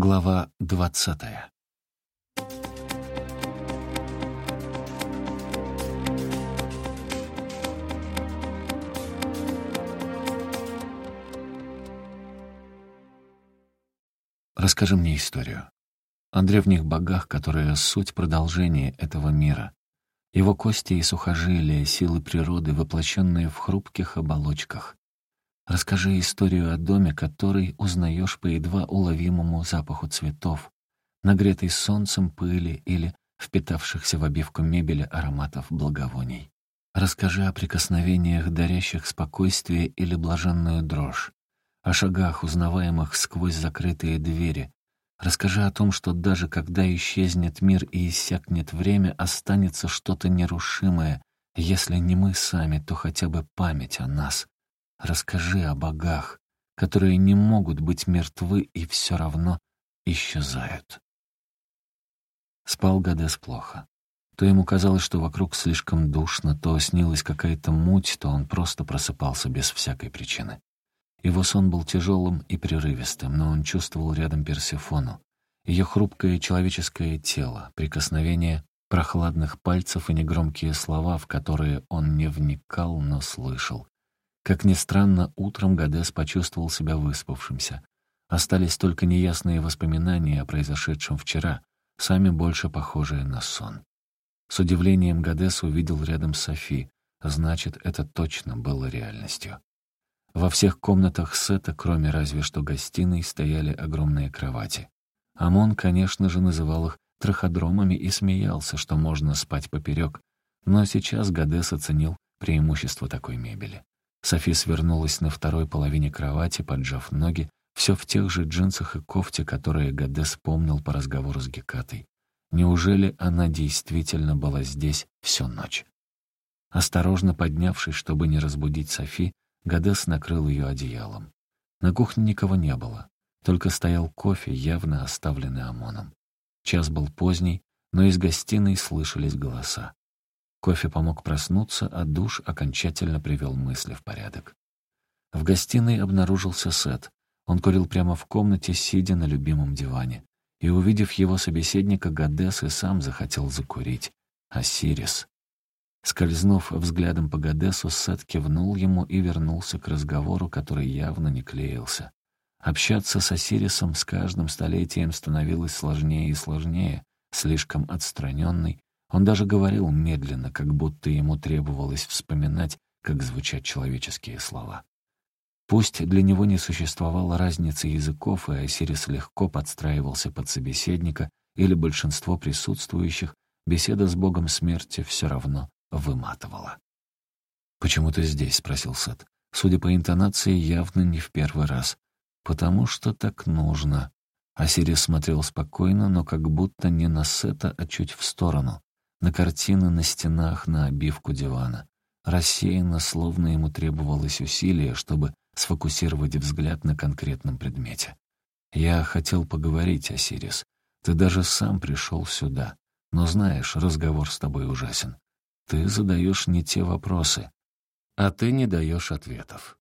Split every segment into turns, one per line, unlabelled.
Глава двадцатая. Расскажи мне историю. О древних богах, которые суть продолжения этого мира. Его кости и сухожилия, силы природы, воплощенные в хрупких оболочках. Расскажи историю о доме, который узнаешь по едва уловимому запаху цветов, нагретой солнцем пыли или впитавшихся в обивку мебели ароматов благовоний. Расскажи о прикосновениях, дарящих спокойствие или блаженную дрожь, о шагах, узнаваемых сквозь закрытые двери. Расскажи о том, что даже когда исчезнет мир и иссякнет время, останется что-то нерушимое, если не мы сами, то хотя бы память о нас, Расскажи о богах, которые не могут быть мертвы и все равно исчезают. Спал Гадес плохо. То ему казалось, что вокруг слишком душно, то снилась какая-то муть, то он просто просыпался без всякой причины. Его сон был тяжелым и прерывистым, но он чувствовал рядом Персефону. Ее хрупкое человеческое тело, прикосновение прохладных пальцев и негромкие слова, в которые он не вникал, но слышал. Как ни странно, утром Гадес почувствовал себя выспавшимся. Остались только неясные воспоминания о произошедшем вчера, сами больше похожие на сон. С удивлением Гадес увидел рядом Софи, значит, это точно было реальностью. Во всех комнатах сета, кроме разве что гостиной, стояли огромные кровати. Амон, конечно же, называл их траходромами и смеялся, что можно спать поперек, но сейчас Гадес оценил преимущество такой мебели. Софи свернулась на второй половине кровати, поджав ноги, все в тех же джинсах и кофте, которые Гадес помнил по разговору с Гекатой. Неужели она действительно была здесь всю ночь? Осторожно поднявшись, чтобы не разбудить Софи, Гадес накрыл ее одеялом. На кухне никого не было, только стоял кофе, явно оставленный ОМОНом. Час был поздний, но из гостиной слышались голоса. Кофе помог проснуться, а душ окончательно привел мысли в порядок. В гостиной обнаружился Сет. Он курил прямо в комнате, сидя на любимом диване. И, увидев его собеседника, Гадес и сам захотел закурить. Осирис. Скользнув взглядом по Гадесу, Сет кивнул ему и вернулся к разговору, который явно не клеился. Общаться с Осирисом с каждым столетием становилось сложнее и сложнее, слишком отстраненный, он даже говорил медленно, как будто ему требовалось вспоминать, как звучат человеческие слова. Пусть для него не существовало разницы языков, и Осирис легко подстраивался под собеседника или большинство присутствующих, беседа с богом смерти все равно выматывала. «Почему ты здесь?» — спросил Сет. Судя по интонации, явно не в первый раз. «Потому что так нужно». Осирис смотрел спокойно, но как будто не на Сета, а чуть в сторону на картины на стенах, на обивку дивана. Рассеянно, словно ему требовалось усилие, чтобы сфокусировать взгляд на конкретном предмете. «Я хотел поговорить, Осирис. Ты даже сам пришел сюда. Но знаешь, разговор с тобой ужасен. Ты задаешь не те вопросы, а ты не даешь ответов».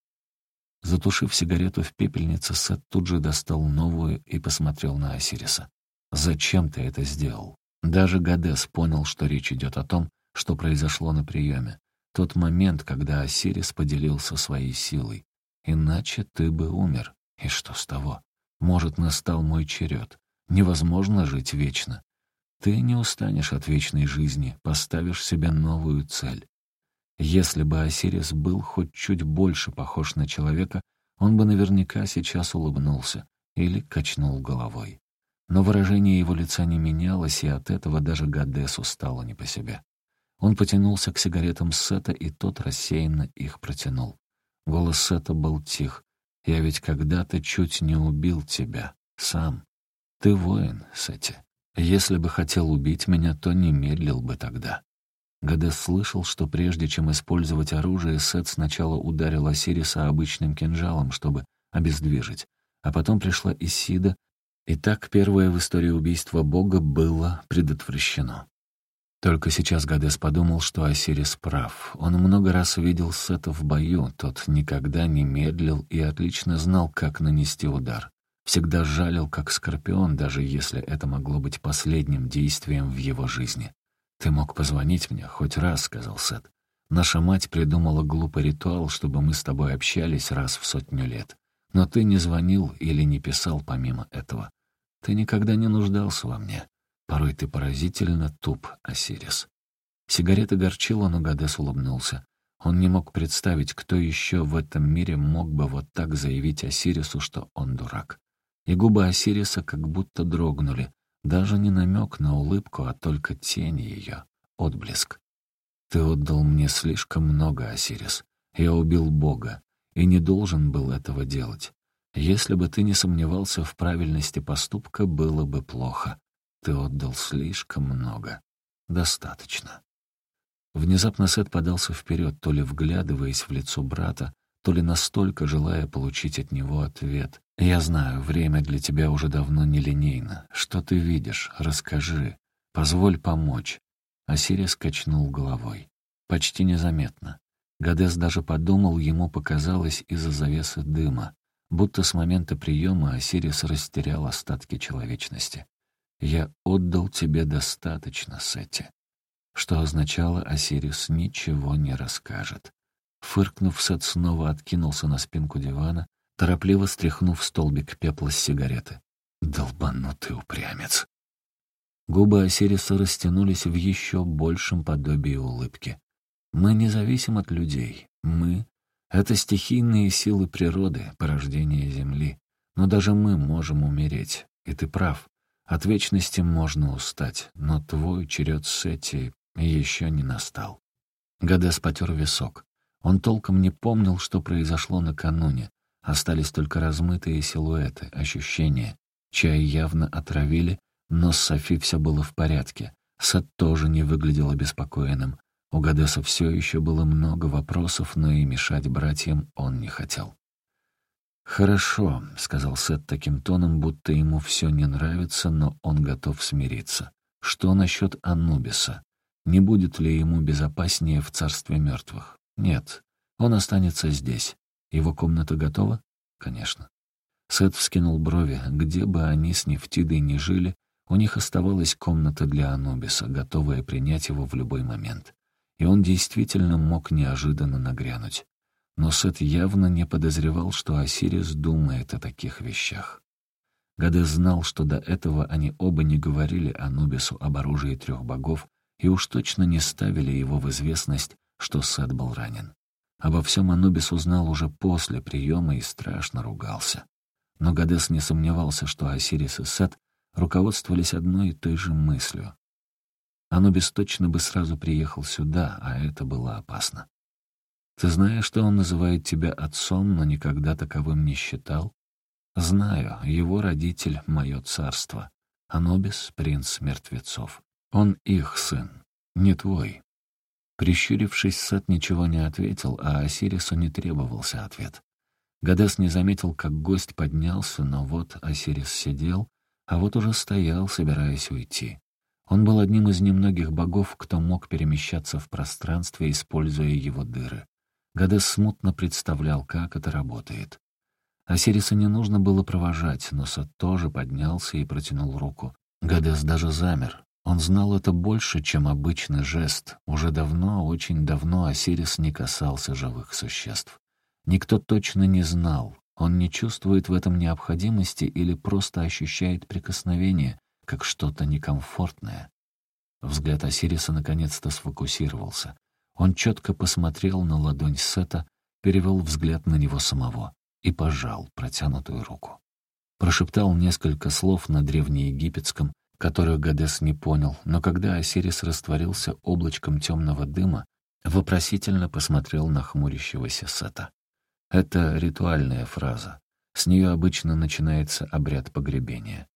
Затушив сигарету в пепельнице, Сет тут же достал новую и посмотрел на Осириса. «Зачем ты это сделал?» Даже Гадес понял, что речь идет о том, что произошло на приеме. Тот момент, когда Осирис поделился своей силой. Иначе ты бы умер. И что с того? Может, настал мой черед. Невозможно жить вечно. Ты не устанешь от вечной жизни, поставишь себе новую цель. Если бы Осирис был хоть чуть больше похож на человека, он бы наверняка сейчас улыбнулся или качнул головой. Но выражение его лица не менялось, и от этого даже Гадесу стало не по себе. Он потянулся к сигаретам Сета, и тот рассеянно их протянул. Голос Сета был тих. «Я ведь когда-то чуть не убил тебя. Сам. Ты воин, Сети. Если бы хотел убить меня, то не медлил бы тогда». Гадес слышал, что прежде чем использовать оружие, Сет сначала ударил Осириса обычным кинжалом, чтобы обездвижить, а потом пришла Исида Итак, первое в истории убийства Бога было предотвращено. Только сейчас Гадес подумал, что Осирис прав. Он много раз видел Сета в бою, тот никогда не медлил и отлично знал, как нанести удар. Всегда жалил, как скорпион, даже если это могло быть последним действием в его жизни. «Ты мог позвонить мне хоть раз», — сказал Сет. «Наша мать придумала глупый ритуал, чтобы мы с тобой общались раз в сотню лет. Но ты не звонил или не писал помимо этого. Ты никогда не нуждался во мне. Порой ты поразительно туп, Осирис». Сигарета горчила, но Гадес улыбнулся. Он не мог представить, кто еще в этом мире мог бы вот так заявить Осирису, что он дурак и губы Осириса как будто дрогнули. Даже не намек на улыбку, а только тень ее, отблеск. «Ты отдал мне слишком много, Осирис. Я убил Бога и не должен был этого делать. Если бы ты не сомневался в правильности поступка, было бы плохо. Ты отдал слишком много. Достаточно». Внезапно Сет подался вперед, то ли вглядываясь в лицо брата, то ли настолько желая получить от него ответ. «Я знаю, время для тебя уже давно нелинейно. Что ты видишь? Расскажи. Позволь помочь». Осирис качнул головой. Почти незаметно. Гадес даже подумал, ему показалось из-за завесы дыма, будто с момента приема Осирис растерял остатки человечности. «Я отдал тебе достаточно, Сети». Что означало, Осирис ничего не расскажет. Фыркнув, Сет снова откинулся на спинку дивана, торопливо стряхнув столбик пепла с сигареты. Долбанутый упрямец. Губы Осириса растянулись в еще большем подобии улыбки. «Мы не зависим от людей. Мы — это стихийные силы природы, порождение Земли. Но даже мы можем умереть. И ты прав. От вечности можно устать, но твой черед Сети еще не настал». Гадес потер висок. Он толком не помнил, что произошло накануне. Остались только размытые силуэты, ощущения. Чай явно отравили, но с Софи все было в порядке. Сет тоже не выглядел обеспокоенным. У Гадеса все еще было много вопросов, но и мешать братьям он не хотел. «Хорошо», — сказал Сет таким тоном, будто ему все не нравится, но он готов смириться. «Что насчет Анубиса? Не будет ли ему безопаснее в царстве мертвых?» Нет, он останется здесь. Его комната готова? Конечно. Сет вскинул брови. Где бы они с Нефтидой ни жили, у них оставалась комната для Анубиса, готовая принять его в любой момент. И он действительно мог неожиданно нагрянуть. Но Сет явно не подозревал, что Осирис думает о таких вещах. Гаде знал, что до этого они оба не говорили Анубису об оружии трех богов и уж точно не ставили его в известность что Сет был ранен. Обо всем Анубис узнал уже после приема и страшно ругался. Но Гадес не сомневался, что Осирис и Сет руководствовались одной и той же мыслью. Анубис точно бы сразу приехал сюда, а это было опасно. Ты знаешь, что он называет тебя отцом, но никогда таковым не считал? Знаю, его родитель — мое царство. Анубис — принц мертвецов. Он их сын, не твой. Прищурившись, Сет ничего не ответил, а Осирису не требовался ответ. Гадес не заметил, как гость поднялся, но вот Осирис сидел, а вот уже стоял, собираясь уйти. Он был одним из немногих богов, кто мог перемещаться в пространстве, используя его дыры. Гадес смутно представлял, как это работает. Осириса не нужно было провожать, но Сет тоже поднялся и протянул руку. Гадес даже замер. Он знал это больше, чем обычный жест. Уже давно, очень давно Осирис не касался живых существ. Никто точно не знал, он не чувствует в этом необходимости или просто ощущает прикосновение, как что-то некомфортное. Взгляд Осириса наконец-то сфокусировался. Он четко посмотрел на ладонь Сета, перевел взгляд на него самого и пожал протянутую руку. Прошептал несколько слов на древнеегипетском, которую Гадес не понял, но когда Осирис растворился облачком темного дыма, вопросительно посмотрел на хмурящегося Сета. Это ритуальная фраза. С нее обычно начинается обряд погребения.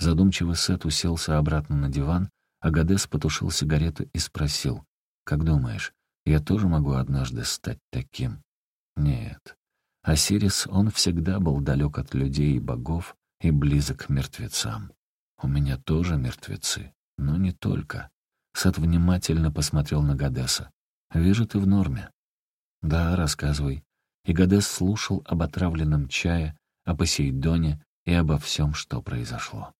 Задумчивый Сет уселся обратно на диван, а Гадес потушил сигарету и спросил, «Как думаешь, я тоже могу однажды стать таким?» Нет. Осирис, он всегда был далек от людей и богов и близок к мертвецам. У меня тоже мертвецы, но не только. Сад внимательно посмотрел на Гадеса. «Вижу, ты в норме». «Да, рассказывай». И Гадес слушал об отравленном чае, о Посейдоне, и обо всем, что произошло.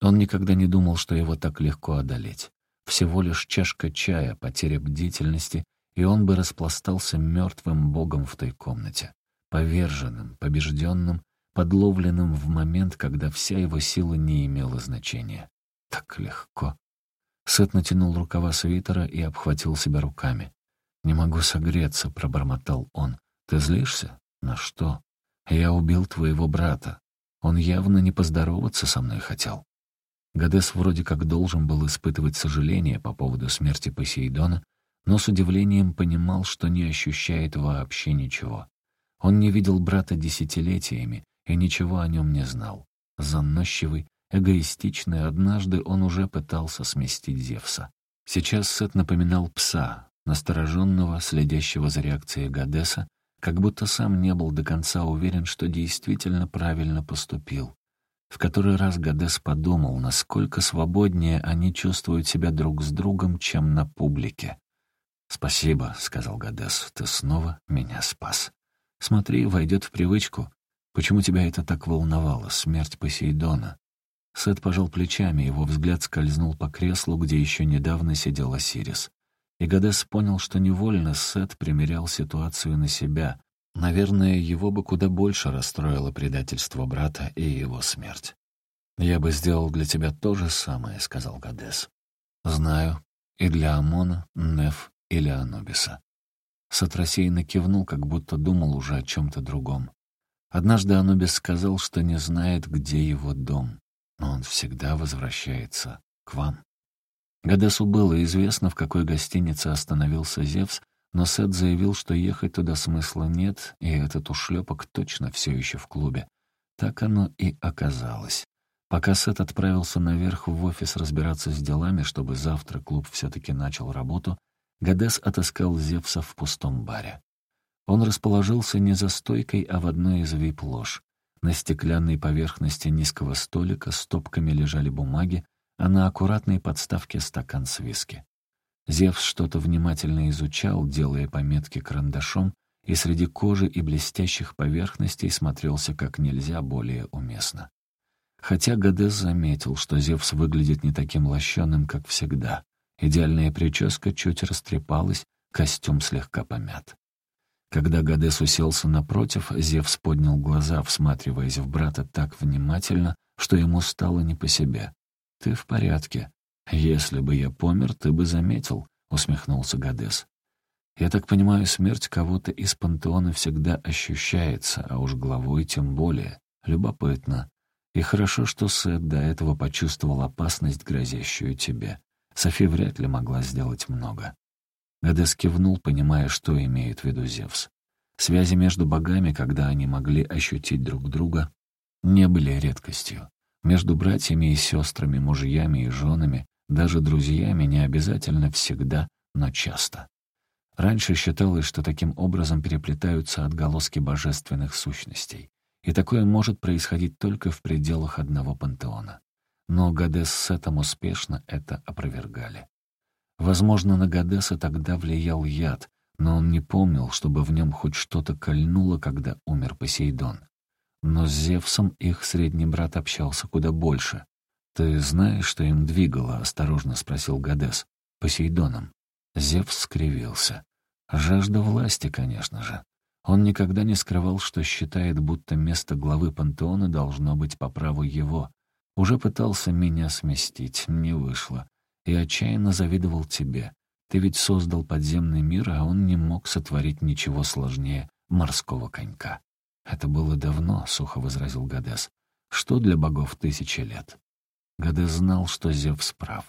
Он никогда не думал, что его так легко одолеть. Всего лишь чашка чая, потеря бдительности, и он бы распластался мертвым богом в той комнате, поверженным, побежденным, подловленным в момент, когда вся его сила не имела значения. Так легко. Сет натянул рукава свитера и обхватил себя руками. «Не могу согреться», — пробормотал он. «Ты злишься? На что? Я убил твоего брата. Он явно не поздороваться со мной хотел». Гадес вроде как должен был испытывать сожаление по поводу смерти Посейдона, но с удивлением понимал, что не ощущает вообще ничего. Он не видел брата десятилетиями и ничего о нем не знал. Заносчивый, эгоистичный, однажды он уже пытался сместить Зевса. Сейчас Сет напоминал пса, настороженного, следящего за реакцией Гадеса, как будто сам не был до конца уверен, что действительно правильно поступил. В который раз Гадес подумал, насколько свободнее они чувствуют себя друг с другом, чем на публике. «Спасибо», — сказал Гадес, — «ты снова меня спас. Смотри, войдет в привычку. Почему тебя это так волновало, смерть Посейдона?» Сет пожал плечами, его взгляд скользнул по креслу, где еще недавно сидел Осирис. И Гадес понял, что невольно Сет примерял ситуацию на себя. Наверное, его бы куда больше расстроило предательство брата и его смерть. «Я бы сделал для тебя то же самое», — сказал Гадес. «Знаю. И для Амона, Неф или Анубиса. Сет рассеянно кивнул, как будто думал уже о чем-то другом. Однажды Анубис сказал, что не знает, где его дом, но он всегда возвращается к вам. Гадесу было известно, в какой гостинице остановился Зевс, но Сет заявил, что ехать туда смысла нет, и этот ушлепок точно все еще в клубе. Так оно и оказалось. Пока Сет отправился наверх в офис разбираться с делами, чтобы завтра клуб все-таки начал работу, Гадес отыскал Зевса в пустом баре. Он расположился не за стойкой, а в одной из вип-лож. На стеклянной поверхности низкого столика стопками лежали бумаги, а на аккуратной подставке стакан с виски. Зевс что-то внимательно изучал, делая пометки карандашом, и среди кожи и блестящих поверхностей смотрелся как нельзя более уместно. Хотя Гадес заметил, что Зевс выглядит не таким лощеным, как всегда. Идеальная прическа чуть растрепалась, костюм слегка помят. Когда Гадес уселся напротив, Зевс поднял глаза, всматриваясь в брата так внимательно, что ему стало не по себе. «Ты в порядке. Если бы я помер, ты бы заметил», — усмехнулся Гадес. «Я так понимаю, смерть кого-то из пантеона всегда ощущается, а уж главой тем более. Любопытно. И хорошо, что Сет до этого почувствовал опасность, грозящую тебе. Софи вряд ли могла сделать много. Гадес кивнул, понимая, что имеет в виду Зевс. Связи между богами, когда они могли ощутить друг друга, не были редкостью. Между братьями и сестрами, мужьями и женами, даже друзьями не обязательно всегда, но часто. Раньше считалось, что таким образом переплетаются отголоски божественных сущностей. И такое может происходить только в пределах одного пантеона но Гадес с Сетом успешно это опровергали. Возможно, на Гадеса тогда влиял яд, но он не помнил, чтобы в нем хоть что-то кольнуло, когда умер Посейдон. Но с Зевсом их средний брат общался куда больше. «Ты знаешь, что им двигало?» — осторожно спросил Гадес. «Посейдоном». Зевс скривился. Жажда власти, конечно же. Он никогда не скрывал, что считает, будто место главы пантеона должно быть по праву его, уже пытался меня сместить, не вышло. И отчаянно завидовал тебе. Ты ведь создал подземный мир, а он не мог сотворить ничего сложнее морского конька. Это было давно, — сухо возразил Гадес. Что для богов тысячи лет? Гадес знал, что Зевс прав.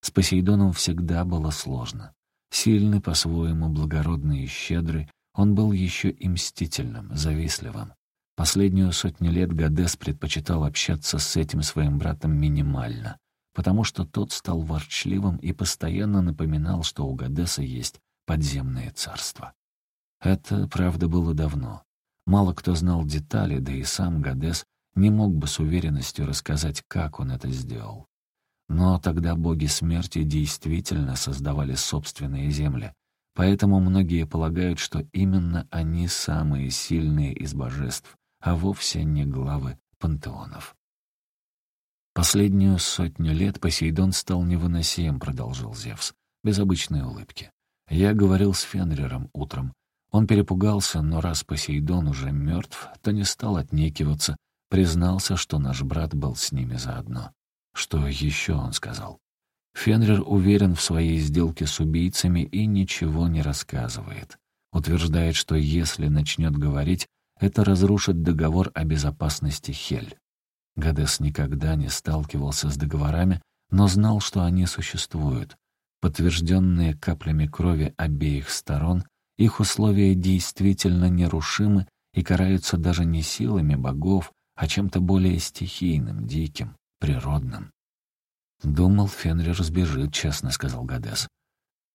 С Посейдоном всегда было сложно. Сильный, по-своему, благородный и щедрый, он был еще и мстительным, завистливым. Последнюю сотню лет Гадес предпочитал общаться с этим своим братом минимально, потому что тот стал ворчливым и постоянно напоминал, что у Гадеса есть подземное царство. Это, правда, было давно. Мало кто знал детали, да и сам Гадес не мог бы с уверенностью рассказать, как он это сделал. Но тогда боги смерти действительно создавали собственные земли, поэтому многие полагают, что именно они самые сильные из божеств, а вовсе не главы пантеонов. Последнюю сотню лет Посейдон стал невыносим, продолжил Зевс, без обычной улыбки. Я говорил с Фенрером утром. Он перепугался, но раз Посейдон уже мертв, то не стал отнекиваться, признался, что наш брат был с ними заодно. Что еще он сказал? Фенрир уверен в своей сделке с убийцами и ничего не рассказывает. Утверждает, что если начнет говорить, это разрушит договор о безопасности Хель. Гадес никогда не сталкивался с договорами, но знал, что они существуют. Подтвержденные каплями крови обеих сторон, их условия действительно нерушимы и караются даже не силами богов, а чем-то более стихийным, диким, природным. «Думал, Фенрир сбежит», — честно сказал Гадес.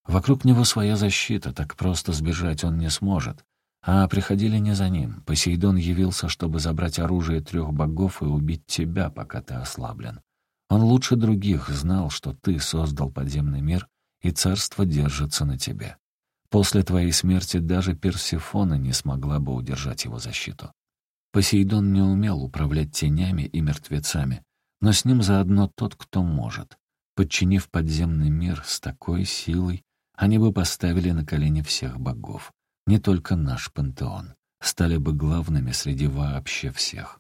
«Вокруг него своя защита, так просто сбежать он не сможет. А приходили не за ним. Посейдон явился, чтобы забрать оружие трех богов и убить тебя, пока ты ослаблен. Он лучше других знал, что ты создал подземный мир, и царство держится на тебе. После твоей смерти даже Персифона не смогла бы удержать его защиту. Посейдон не умел управлять тенями и мертвецами, но с ним заодно тот, кто может. Подчинив подземный мир с такой силой, они бы поставили на колени всех богов, не только наш пантеон, стали бы главными среди вообще всех.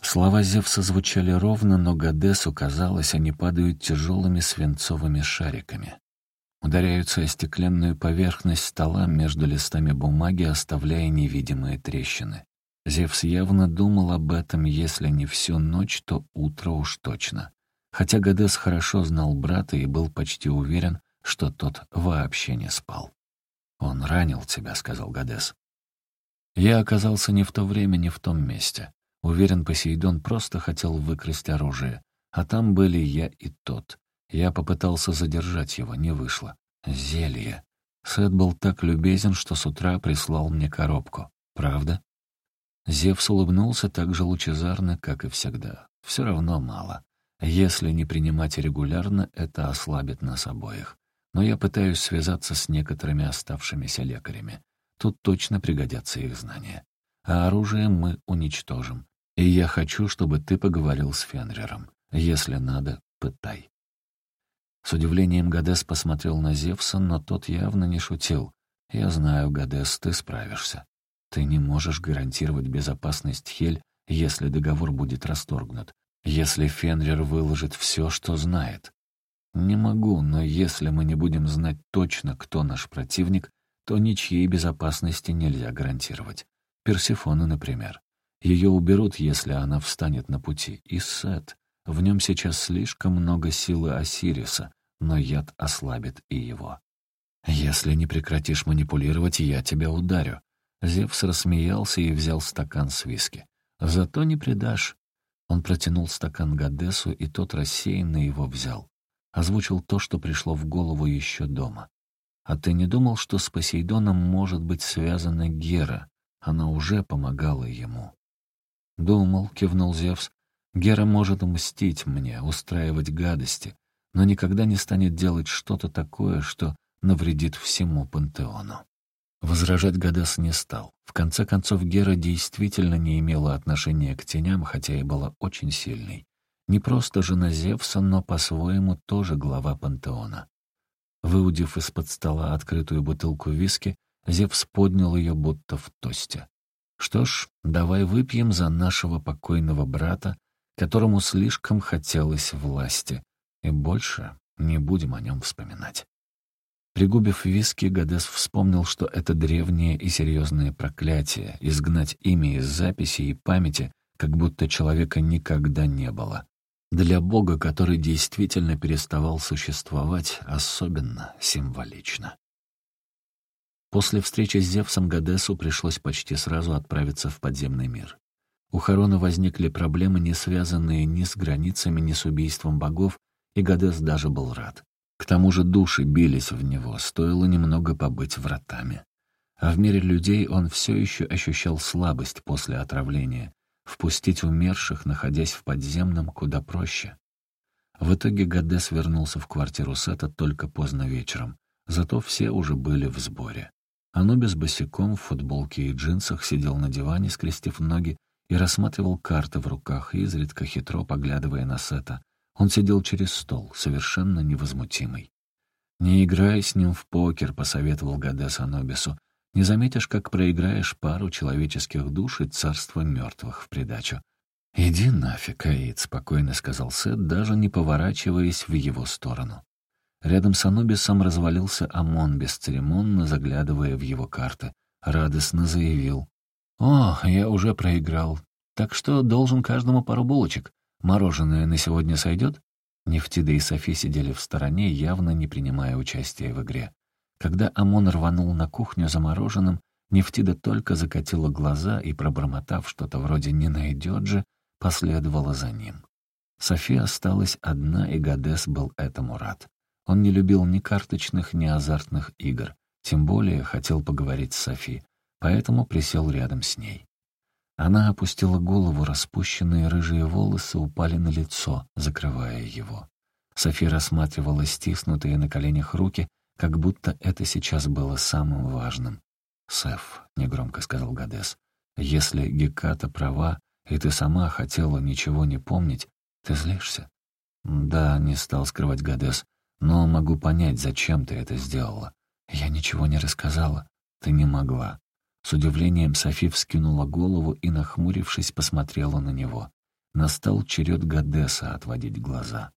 Слова Зевса звучали ровно, но Гадесу казалось, они падают тяжелыми свинцовыми шариками. Ударяются о стеклянную поверхность стола между листами бумаги, оставляя невидимые трещины. Зевс явно думал об этом, если не всю ночь, то утро уж точно. Хотя Гадес хорошо знал брата и был почти уверен, что тот вообще не спал. «Он ранил тебя», — сказал Гадес. «Я оказался не в то время, не в том месте. Уверен, Посейдон просто хотел выкрасть оружие, а там были я и тот. Я попытался задержать его, не вышло. Зелье. Сет был так любезен, что с утра прислал мне коробку. Правда?» Зевс улыбнулся так же лучезарно, как и всегда. Все равно мало. Если не принимать регулярно, это ослабит нас обоих. Но я пытаюсь связаться с некоторыми оставшимися лекарями. Тут точно пригодятся их знания. А оружие мы уничтожим. И я хочу, чтобы ты поговорил с Фенрером. Если надо, пытай. С удивлением Гадес посмотрел на Зевса, но тот явно не шутил. «Я знаю, Гадес, ты справишься. Ты не можешь гарантировать безопасность Хель, если договор будет расторгнут, если Фенрир выложит все, что знает. Не могу, но если мы не будем знать точно, кто наш противник, то ничьей безопасности нельзя гарантировать. Персифону, например. Ее уберут, если она встанет на пути. И Сет. В нем сейчас слишком много силы Осириса, но яд ослабит и его. Если не прекратишь манипулировать, я тебя ударю. Зевс рассмеялся и взял стакан с виски. «Зато не предашь». Он протянул стакан Гадесу, и тот рассеянно его взял. Озвучил то, что пришло в голову еще дома. «А ты не думал, что с Посейдоном может быть связана Гера? Она уже помогала ему». «Думал», — кивнул Зевс. «Гера может мстить мне, устраивать гадости, но никогда не станет делать что-то такое, что навредит всему пантеону». Возражать Гадес не стал. В конце концов, Гера действительно не имела отношения к теням, хотя и была очень сильной. Не просто жена Зевса, но по-своему тоже глава пантеона. Выудив из-под стола открытую бутылку виски, Зевс поднял ее будто в тосте. «Что ж, давай выпьем за нашего покойного брата, которому слишком хотелось власти, и больше не будем о нем вспоминать». Пригубив виски, Гадес вспомнил, что это древнее и серьезное проклятие — изгнать имя из записи и памяти, как будто человека никогда не было. Для Бога, который действительно переставал существовать, особенно символично. После встречи с Зевсом Гадесу пришлось почти сразу отправиться в подземный мир. У Харона возникли проблемы, не связанные ни с границами, ни с убийством богов, и Гадес даже был рад. К тому же души бились в него, стоило немного побыть вратами. А в мире людей он все еще ощущал слабость после отравления. Впустить умерших, находясь в подземном, куда проще. В итоге Гадес вернулся в квартиру Сета только поздно вечером. Зато все уже были в сборе. Анубис босиком в футболке и джинсах сидел на диване, скрестив ноги, и рассматривал карты в руках, изредка хитро поглядывая на Сета. Он сидел через стол, совершенно невозмутимый. «Не играй с ним в покер», — посоветовал Гадес Анобису. «Не заметишь, как проиграешь пару человеческих душ и царство мертвых в придачу». «Иди нафиг, Аид», — спокойно сказал Сет, даже не поворачиваясь в его сторону. Рядом с Анубисом развалился Амон, бесцеремонно заглядывая в его карты. Радостно заявил. «О, я уже проиграл. Так что должен каждому пару булочек. Мороженое на сегодня сойдет?» Нефтида и Софи сидели в стороне, явно не принимая участия в игре. Когда Амон рванул на кухню за мороженым, Нефтида только закатила глаза и, пробормотав что-то вроде «не найдет же», последовала за ним. Софи осталась одна, и Гадес был этому рад. Он не любил ни карточных, ни азартных игр, тем более хотел поговорить с Софи, поэтому присел рядом с ней. Она опустила голову, распущенные рыжие волосы упали на лицо, закрывая его. Софи рассматривала стиснутые на коленях руки, как будто это сейчас было самым важным. «Сеф», — негромко сказал Гадес, — «если Геката права, и ты сама хотела ничего не помнить, ты злишься?» «Да», — не стал скрывать Гадес, — «но могу понять, зачем ты это сделала. Я ничего не рассказала. Ты не могла. С удивлением Софи вскинула голову и, нахмурившись, посмотрела на него. Настал черед Гадеса отводить глаза.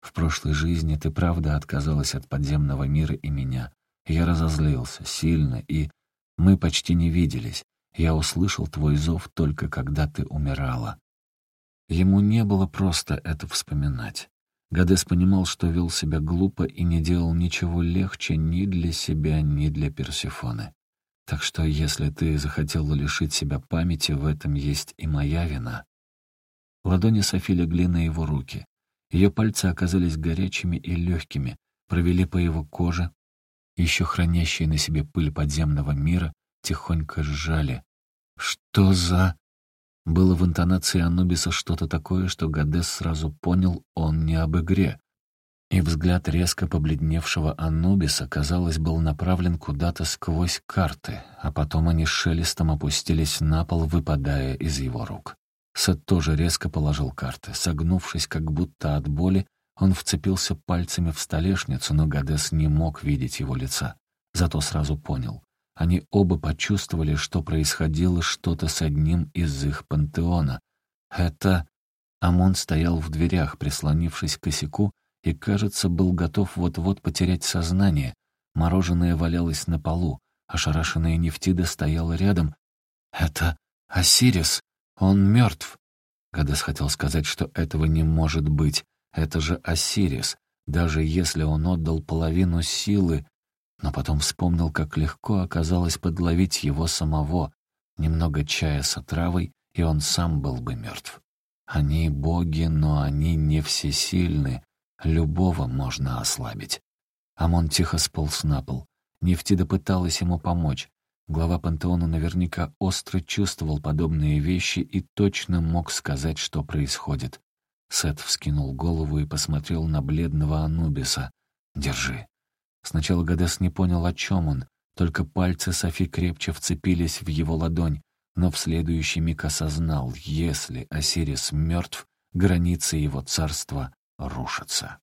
«В прошлой жизни ты правда отказалась от подземного мира и меня. Я разозлился, сильно, и... Мы почти не виделись. Я услышал твой зов только когда ты умирала». Ему не было просто это вспоминать. Гадес понимал, что вел себя глупо и не делал ничего легче ни для себя, ни для Персифоны. Так что, если ты захотела лишить себя памяти, в этом есть и моя вина. Ладони Софи легли на его руки. Ее пальцы оказались горячими и легкими, провели по его коже, еще хранящие на себе пыль подземного мира, тихонько сжали. «Что за...» Было в интонации Анубиса что-то такое, что Гадес сразу понял, он не об игре. И взгляд резко побледневшего Анубиса, казалось, был направлен куда-то сквозь карты, а потом они шелестом опустились на пол, выпадая из его рук. Сет тоже резко положил карты. Согнувшись, как будто от боли, он вцепился пальцами в столешницу, но Гадес не мог видеть его лица. Зато сразу понял. Они оба почувствовали, что происходило что-то с одним из их пантеона. Это... Амон стоял в дверях, прислонившись к косяку, и, кажется, был готов вот-вот потерять сознание. Мороженое валялось на полу, ошарашенная Нефтида стояла рядом. «Это Осирис! Он мертв!» Гадес хотел сказать, что этого не может быть. Это же Осирис, даже если он отдал половину силы. Но потом вспомнил, как легко оказалось подловить его самого. Немного чая с отравой, и он сам был бы мертв. Они боги, но они не всесильны, Любого можно ослабить. Амон тихо сполз на пол. Нефтида пыталась ему помочь. Глава пантеона наверняка остро чувствовал подобные вещи и точно мог сказать, что происходит. Сет вскинул голову и посмотрел на бледного Анубиса. «Держи». Сначала Гадес не понял, о чем он, только пальцы Софи крепче вцепились в его ладонь, но в следующий миг осознал, если Осирис мертв, границы его царства рушатся.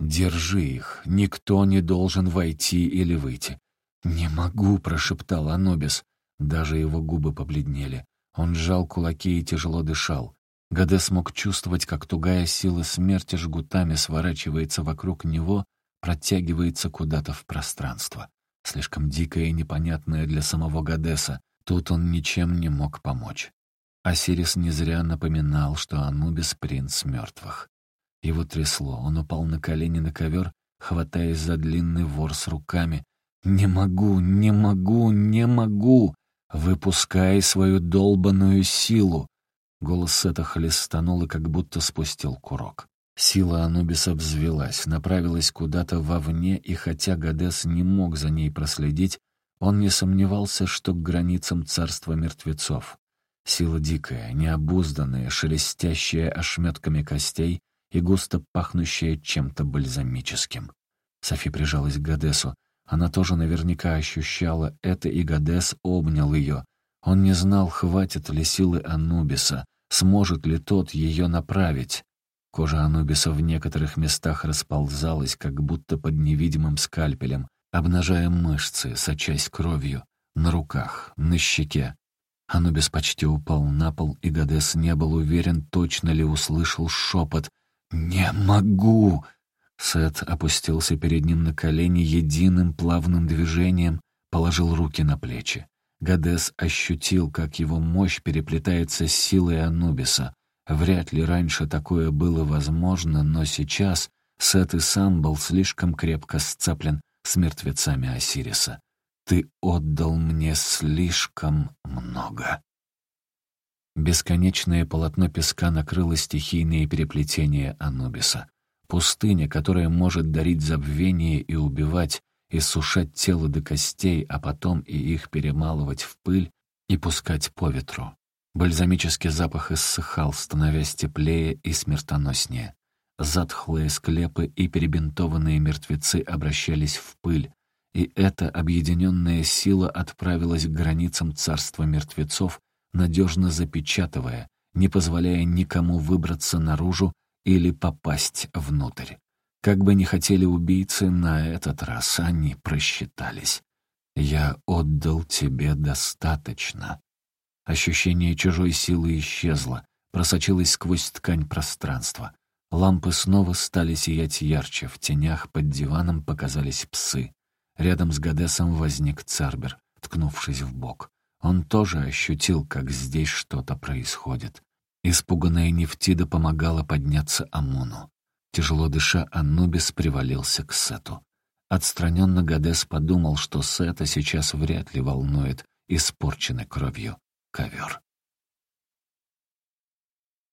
«Держи их, никто не должен войти или выйти». «Не могу», — прошептал Анубис. Даже его губы побледнели. Он сжал кулаки и тяжело дышал. Гаде смог чувствовать, как тугая сила смерти жгутами сворачивается вокруг него, протягивается куда-то в пространство. Слишком дикое и непонятное для самого Гадеса. Тут он ничем не мог помочь. Осирис не зря напоминал, что Анубис — принц мертвых. Его трясло, он упал на колени на ковер, хватаясь за длинный ворс руками. «Не могу, не могу, не могу! Выпускай свою долбанную силу!» Голос Сета хлестанул и как будто спустил курок. Сила Анубиса взвелась, направилась куда-то вовне, и хотя Гадес не мог за ней проследить, он не сомневался, что к границам царства мертвецов. Сила дикая, необузданная, шелестящая ошметками костей и густо пахнущая чем-то бальзамическим. Софи прижалась к Гадесу. Она тоже наверняка ощущала это, и Гадес обнял ее. Он не знал, хватит ли силы Анубиса, сможет ли тот ее направить. Кожа Анубиса в некоторых местах расползалась, как будто под невидимым скальпелем, обнажая мышцы, сочась кровью, на руках, на щеке. Анубис почти упал на пол, и Гадес не был уверен, точно ли услышал шепот «Не могу!». Сет опустился перед ним на колени единым плавным движением, положил руки на плечи. Гадес ощутил, как его мощь переплетается с силой Анубиса. Вряд ли раньше такое было возможно, но сейчас Сет и сам был слишком крепко сцеплен с мертвецами Осириса. «Ты отдал мне слишком много». Бесконечное полотно песка накрыло стихийные переплетения Анубиса. Пустыня, которая может дарить забвение и убивать, иссушать тело до костей, а потом и их перемалывать в пыль и пускать по ветру. Бальзамический запах иссыхал, становясь теплее и смертоноснее. Затхлые склепы и перебинтованные мертвецы обращались в пыль, и эта объединенная сила отправилась к границам царства мертвецов, надежно запечатывая, не позволяя никому выбраться наружу или попасть внутрь. Как бы ни хотели убийцы, на этот раз они просчитались. «Я отдал тебе достаточно». Ощущение чужой силы исчезло, просочилось сквозь ткань пространства. Лампы снова стали сиять ярче, в тенях под диваном показались псы. Рядом с Гадесом возник Цербер, ткнувшись в бок. Он тоже ощутил, как здесь что-то происходит. Испуганная Нефтида помогала подняться Амуну. Тяжело дыша, Анубис привалился к Сету. Отстраненно Гадес подумал, что Сета сейчас вряд ли волнует испорченный кровью ковер.